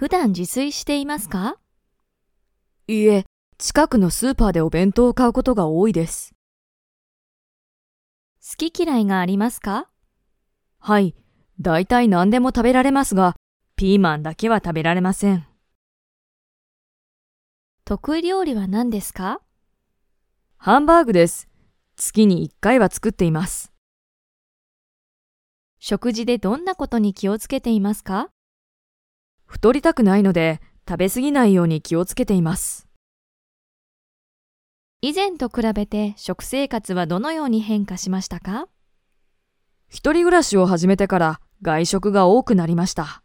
普段自炊していますか？いいえ、近くのスーパーでお弁当を買うことが多いです。好き嫌いがありますか？はい、大体何でも食べられますが、ピーマンだけは食べられません。得意料理は何ですか？ハンバーグです。月に1回は作っています。食事でどんなことに気をつけていますか？太りたくないので、食べ過ぎないように気をつけています。以前と比べて食生活はどのように変化しましたか？一人暮らしを始めてから外食が多くなりました。